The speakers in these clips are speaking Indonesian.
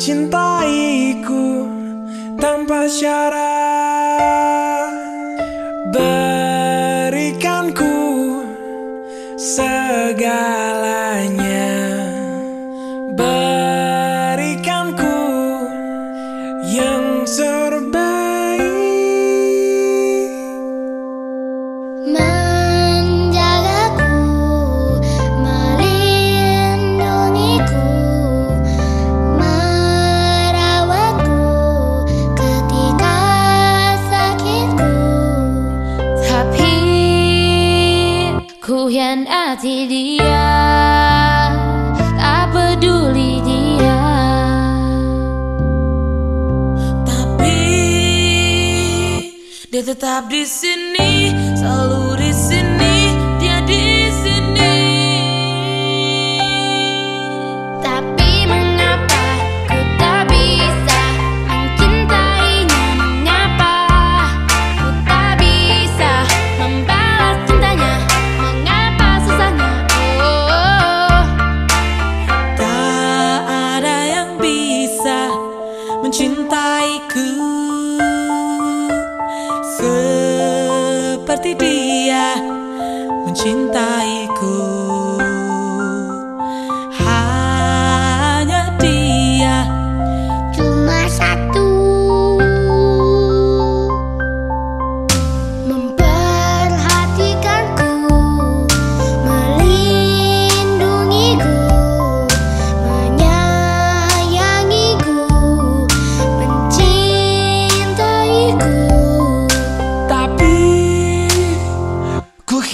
cintaiku tanpa syarat. Berikan ku segalanya. Berikan ku yang terbaik. Yang hianati dia Tak peduli dia. Tapi Dia tetap di sini Selalu di sini. 心淡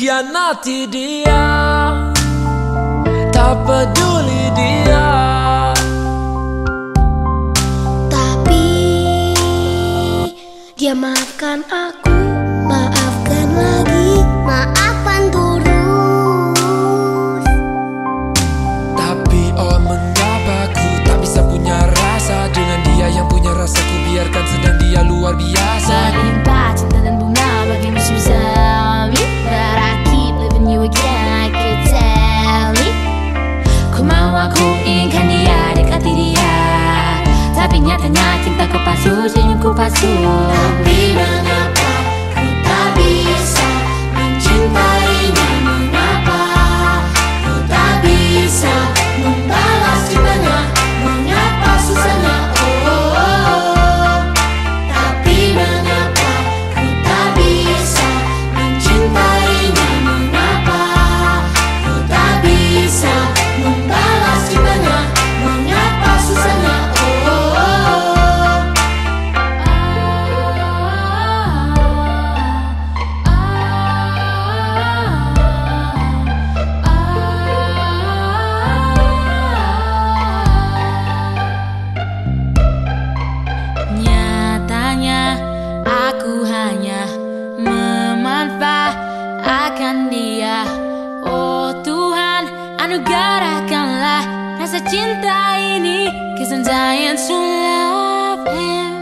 hianati dia. Tak peduli dia. Tapi Dia makan aku. passou. gerakkanlah rasa cinta ini Cause I'm dying to love him